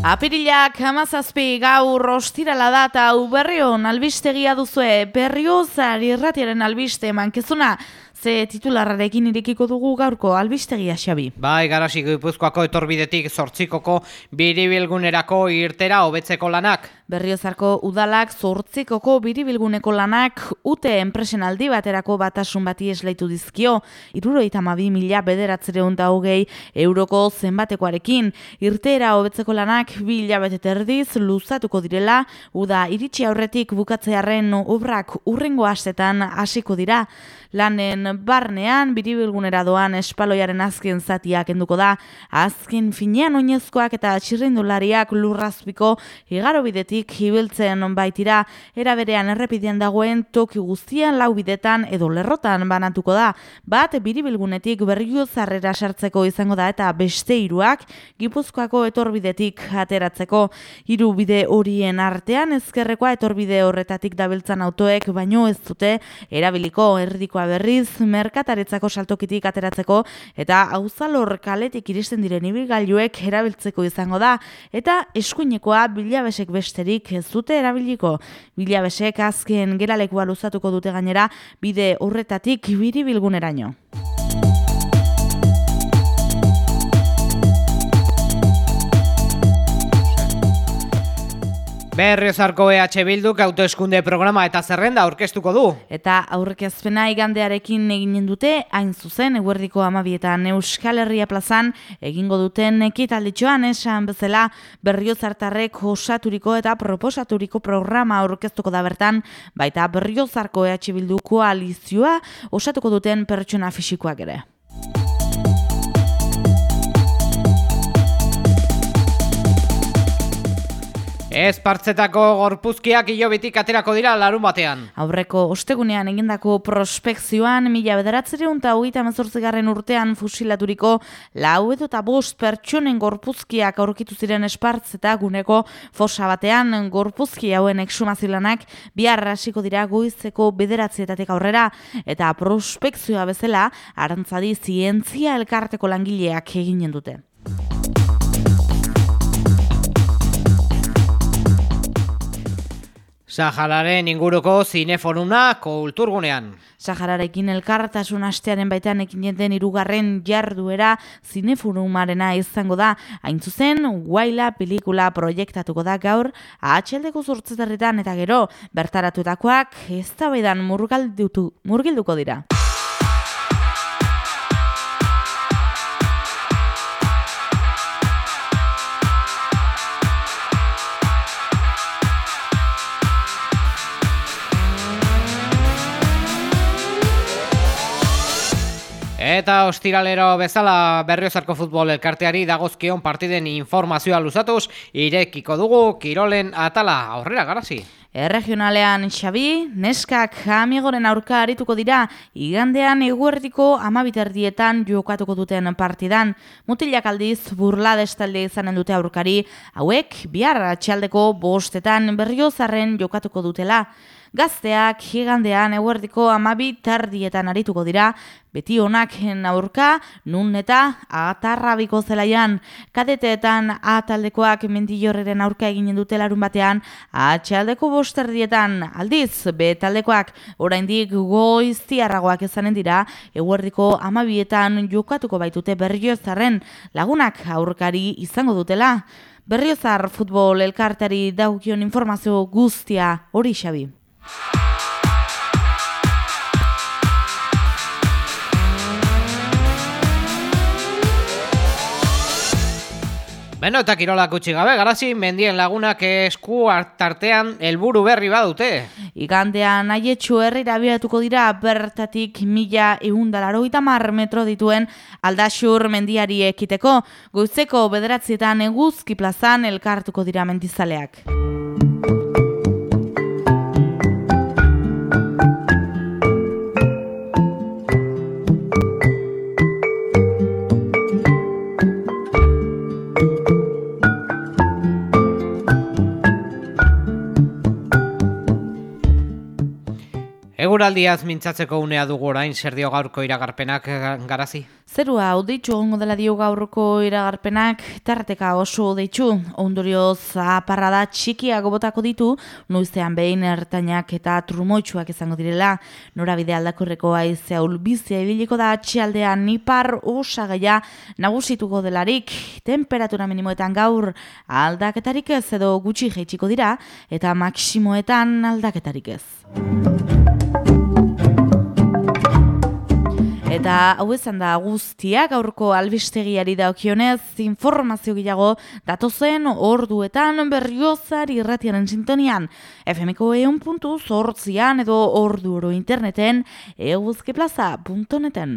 Apirilak hamazazpi gaur ostirala data uberrion albistegia duzue berriozar irratiaren albiste mankezuna ze titularrarekin irikiko dugu gaurko albistegia xabi. Bai, garasi gipuzkoako etorbidetik zortzikoko biribilgunerako irtera hobetzeko lanak. Berriozarko udalak zortzikoko biribilguneko lanak ute enpresen aldi baterako batasun bati esleitu dizkio, iruro itamabi mila bederatzereun da hogei euroko zenbatekoarekin, irtera hobetzeko lanak bi hilabete terdiz luzatuko direla, uda iritsi aurretik bukatzearen obrak urrengo astetan hasiko dira. Lanen barnean, biribilgunera doan espaloiaren azken zatiak enduko da, azken finean oinezkoak eta txirrindulariak lurrazpiko igaro bidetik hibiltzen baitira, era berean errepidean dagoen toki guztian lau bidetan edo lerrotan banatuko da, bat biribilgunetik berriu zarrera sartzeko izango da eta beste hiruak gipuzkoako etorbidetik ateratzeko. Hiru bide horien artean ezkerrekoa etorbide horretatik dabiltzan autoek baino ez dute erabiliko erdikoa berriz merkataretzako saltokitik ateratzeko eta auzalor kaletik iristen diren ibilgailuek erabiltzeko izango da eta eskuinekoa bilabesek besterik ez dute erabiliko. Bilabesek azken geralekua luzatuko dute gainera bide horretatik biribilguneraino. Berriozarko EH Bilduk autoeskunde programa eta zerrenda aurkeztuko du. Eta aurkezpena igandearekin eginen dute, hain zuzen, eguerdiko amabietan Euskal Herria plazan, egingo duten ekitalditxoan esan bezala berriozartarrek osaturiko eta proposaturiko programa aurkeztuko da bertan, baita berriozarko EH Bildu koalizioa osatuko duten pertsona fisikoak ere. Ez partzetako gorpuzkiak hilobitik aterako dira larun batean. Aurreko ostegunean egindako prospekzioan mila bederatzereun eta hogeita mezortzigarren urtean fusilaturiko lau edo eta bost pertsonen gorpuzkiak aurkitu ziren espartzeta guneko fosa batean gorpuzki hauen eksumazilanak bihar hasiko dira goizeko bederatzietatik aurrera eta prospekzioa bezala arantzadi zientzia elkarteko langileak eginen dute. Sahararen inguruko zineforuna kulturgunean. Sahararekin elkartasun astearen baitan ekin den irugarren jarduera zineforumarena izango da. Hain zuzen, guaila pelikula proiektatuko da gaur, atxeldeko zurtzetarretan eta gero, bertaratutakoak ez da murgilduko dira. Eta ostiralero bezala berriozarko futbol elkarteari dagozkion partiden informazioa luzatuz, irekiko dugu Kirolen atala aurrera garazi. Erregionalean Xabi, neskak amigoren aurka arituko dira, igandean eguerdiko amabiterdietan jokatuko duten partidan. Mutilak aldiz burla destalde izanen dute aurkari, hauek bihar atxaldeko bostetan berriozarren jokatuko dutela. Gazteak higandean eguerdiko amabi tardietan arituko dira, beti onak aurka, nun eta atarrabiko zelaian. Kadeteetan ataldekoak mendillorreren aurka eginen dute larun batean, atxaldeko bosterdietan aldiz, betaldekoak oraindik goiztiarragoak ezanen dira, eguerdiko amabietan jokatuko baitute berriozarren lagunak aurkari izango dutela. Berriozar futbol elkartari daukion informazio guztia hori xabi. Beno, eta kirolak utxi gabe, garazi, mendien lagunak esku hartartean helburu berri badute. Igandean aietxu herrira biatuko dira bertatik mila eundalaro mar metro dituen aldaxur mendiari ekiteko. Goizeko bederatzietan eguzki plazan elkartuko dira mendizaleak. Eguraldiaz mintzatzeko unea dugu orain zer dio gaurko iragarpenak garazi? Zerua, odeitxu ongo dela dio gaurroko iragarpenak, tarrateka oso odeitxu, ondorioz aparra da txikiago botako ditu, noiztean behin ertainak eta trumoitxuak izango direla, norabide aldakorreko aizea ulbizia ibiliko da txialdean nipar osagaia nagusituko delarik, temperatura minimoetan gaur aldaketarik ez edo gutxi jeitsiko dira, eta maksimoetan aldaketarik ez. Eta hau ezan da guztiak aurko albistegiari daukionez informazio gehiago datozen orduetan berriozar irratiaren sintonian. FMko eun puntu zortzian edo ordu oro interneten eguzkiplaza.neten.